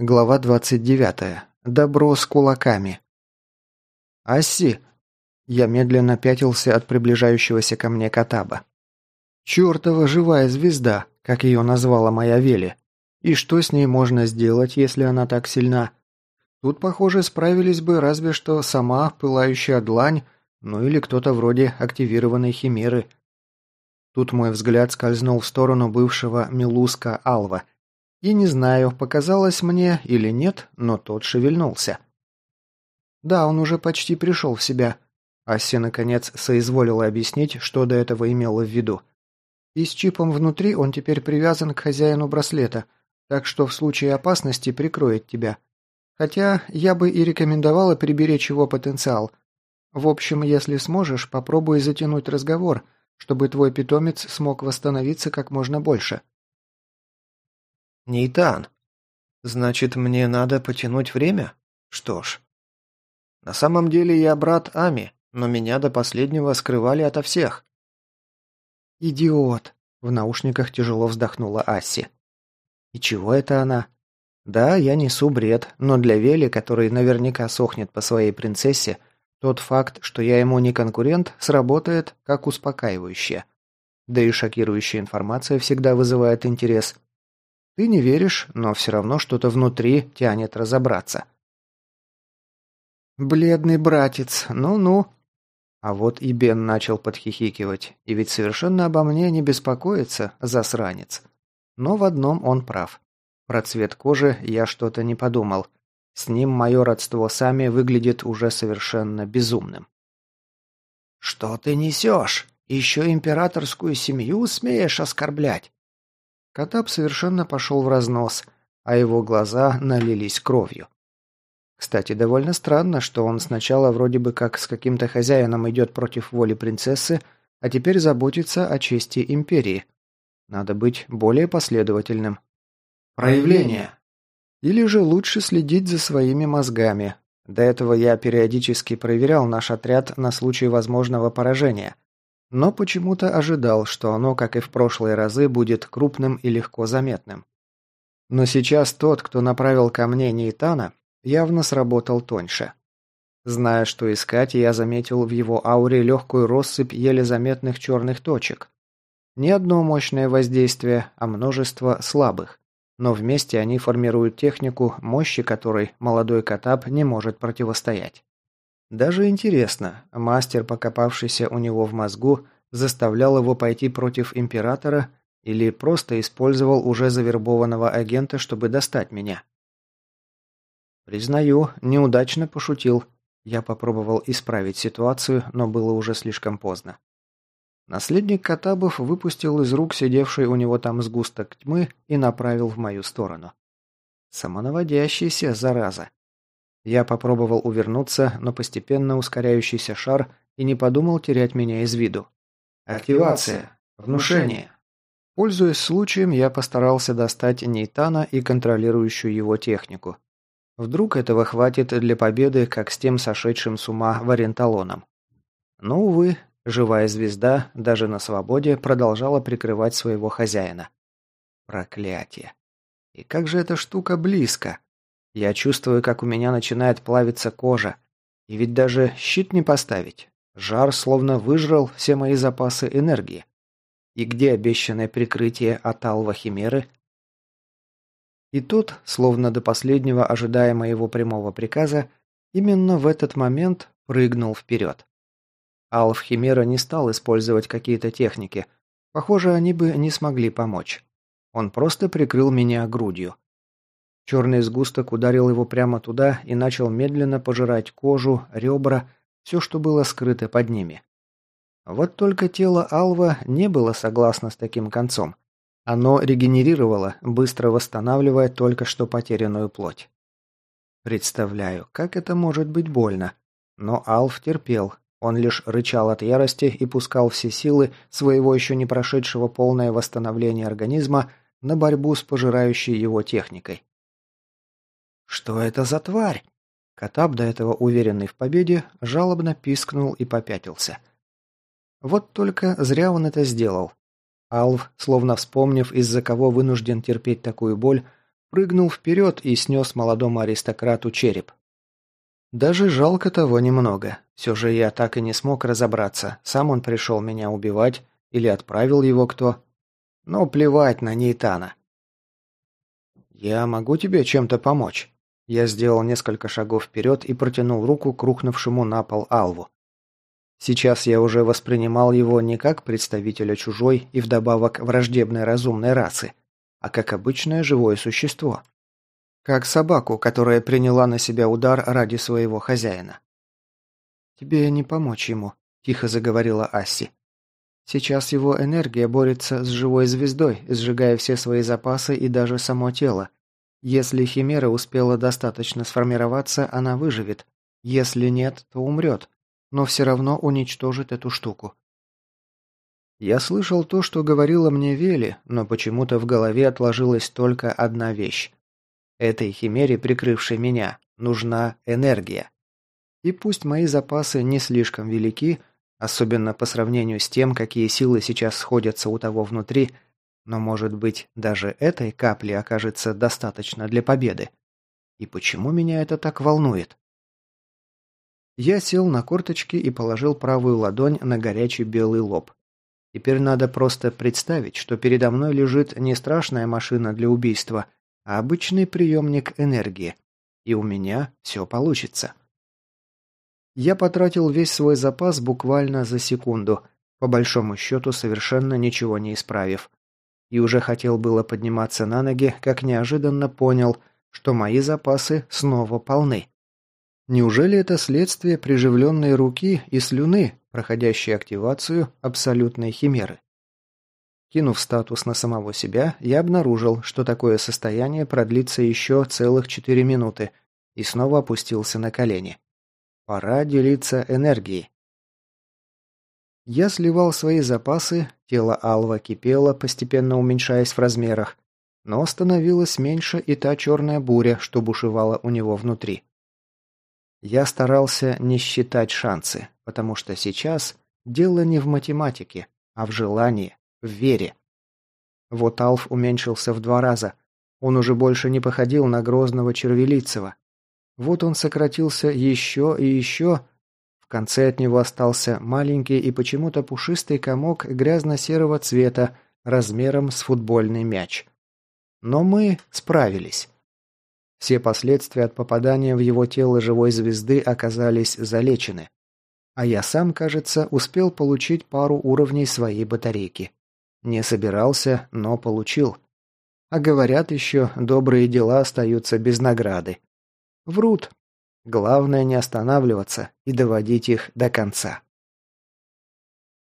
Глава 29. Добро с кулаками. «Асси!» Я медленно пятился от приближающегося ко мне Катаба. «Чёртова живая звезда, как ее назвала моя Вели. И что с ней можно сделать, если она так сильна? Тут, похоже, справились бы разве что сама пылающая длань, ну или кто-то вроде активированной химеры». Тут мой взгляд скользнул в сторону бывшего Милуска Алва – и не знаю, показалось мне или нет, но тот шевельнулся. Да, он уже почти пришел в себя. Асси, наконец, соизволила объяснить, что до этого имела в виду. И с чипом внутри он теперь привязан к хозяину браслета, так что в случае опасности прикроет тебя. Хотя я бы и рекомендовала приберечь его потенциал. В общем, если сможешь, попробуй затянуть разговор, чтобы твой питомец смог восстановиться как можно больше. Нейтан. Значит, мне надо потянуть время? Что ж. На самом деле я брат Ами, но меня до последнего скрывали ото всех. «Идиот!» – в наушниках тяжело вздохнула Асси. «И чего это она?» «Да, я несу бред, но для Вели, который наверняка сохнет по своей принцессе, тот факт, что я ему не конкурент, сработает как успокаивающее. Да и шокирующая информация всегда вызывает интерес. Ты не веришь, но все равно что-то внутри тянет разобраться. «Бледный братец, ну-ну». А вот и Бен начал подхихикивать, и ведь совершенно обо мне не беспокоится, засранец. Но в одном он прав. Про цвет кожи я что-то не подумал. С ним мое родство сами выглядит уже совершенно безумным. «Что ты несешь? Еще императорскую семью смеешь оскорблять?» Катап совершенно пошел в разнос, а его глаза налились кровью. Кстати, довольно странно, что он сначала вроде бы как с каким-то хозяином идет против воли принцессы, а теперь заботится о чести империи. Надо быть более последовательным. Проявление. Или же лучше следить за своими мозгами. До этого я периодически проверял наш отряд на случай возможного поражения – но почему-то ожидал, что оно, как и в прошлые разы, будет крупным и легко заметным. Но сейчас тот, кто направил ко мне Нейтана, явно сработал тоньше. Зная, что искать, я заметил в его ауре легкую россыпь еле заметных черных точек. Не одно мощное воздействие, а множество слабых. Но вместе они формируют технику, мощи которой молодой Катап не может противостоять. Даже интересно, мастер, покопавшийся у него в мозгу, заставлял его пойти против императора или просто использовал уже завербованного агента, чтобы достать меня. Признаю, неудачно пошутил. Я попробовал исправить ситуацию, но было уже слишком поздно. Наследник Катабов выпустил из рук сидевший у него там сгусток тьмы и направил в мою сторону. Самонаводящийся, зараза. Я попробовал увернуться, но постепенно ускоряющийся шар и не подумал терять меня из виду. Активация. Внушение. Пользуясь случаем, я постарался достать Нейтана и контролирующую его технику. Вдруг этого хватит для победы, как с тем сошедшим с ума Варенталоном. Но, увы, живая звезда, даже на свободе, продолжала прикрывать своего хозяина. Проклятие. И как же эта штука близко. Я чувствую, как у меня начинает плавиться кожа. И ведь даже щит не поставить. Жар словно выжрал все мои запасы энергии. И где обещанное прикрытие от Алва Химеры? И тот, словно до последнего ожидая моего прямого приказа, именно в этот момент прыгнул вперед. Алв Химера не стал использовать какие-то техники. Похоже, они бы не смогли помочь. Он просто прикрыл меня грудью. Черный сгусток ударил его прямо туда и начал медленно пожирать кожу, ребра, все, что было скрыто под ними. Вот только тело Алва не было согласно с таким концом. Оно регенерировало, быстро восстанавливая только что потерянную плоть. Представляю, как это может быть больно. Но Алв терпел. Он лишь рычал от ярости и пускал все силы своего еще не прошедшего полное восстановление организма на борьбу с пожирающей его техникой. «Что это за тварь?» Катап, до этого уверенный в победе, жалобно пискнул и попятился. Вот только зря он это сделал. Алв, словно вспомнив, из-за кого вынужден терпеть такую боль, прыгнул вперед и снес молодому аристократу череп. Даже жалко того немного. Все же я так и не смог разобраться, сам он пришел меня убивать или отправил его кто. Но плевать на Нейтана. «Я могу тебе чем-то помочь?» Я сделал несколько шагов вперед и протянул руку к рухнувшему на пол Алву. Сейчас я уже воспринимал его не как представителя чужой и вдобавок враждебной разумной расы, а как обычное живое существо. Как собаку, которая приняла на себя удар ради своего хозяина. «Тебе не помочь ему», – тихо заговорила Асси. «Сейчас его энергия борется с живой звездой, сжигая все свои запасы и даже само тело. Если Химера успела достаточно сформироваться, она выживет. Если нет, то умрет но все равно уничтожит эту штуку. Я слышал то, что говорила мне Вели, но почему-то в голове отложилась только одна вещь. Этой химере, прикрывшей меня, нужна энергия. И пусть мои запасы не слишком велики, особенно по сравнению с тем, какие силы сейчас сходятся у того внутри, но, может быть, даже этой капли окажется достаточно для победы. И почему меня это так волнует? Я сел на корточки и положил правую ладонь на горячий белый лоб. Теперь надо просто представить, что передо мной лежит не страшная машина для убийства, а обычный приемник энергии. И у меня все получится. Я потратил весь свой запас буквально за секунду, по большому счету совершенно ничего не исправив. И уже хотел было подниматься на ноги, как неожиданно понял, что мои запасы снова полны. Неужели это следствие приживленной руки и слюны, проходящей активацию абсолютной химеры? Кинув статус на самого себя, я обнаружил, что такое состояние продлится еще целых 4 минуты, и снова опустился на колени. Пора делиться энергией. Я сливал свои запасы, тело Алва кипело, постепенно уменьшаясь в размерах, но становилась меньше и та черная буря, что бушевала у него внутри. Я старался не считать шансы, потому что сейчас дело не в математике, а в желании, в вере. Вот Алф уменьшился в два раза. Он уже больше не походил на грозного червелицего. Вот он сократился еще и еще. В конце от него остался маленький и почему-то пушистый комок грязно-серого цвета размером с футбольный мяч. Но мы справились. Все последствия от попадания в его тело живой звезды оказались залечены. А я сам, кажется, успел получить пару уровней своей батарейки. Не собирался, но получил. А говорят еще, добрые дела остаются без награды. Врут. Главное не останавливаться и доводить их до конца.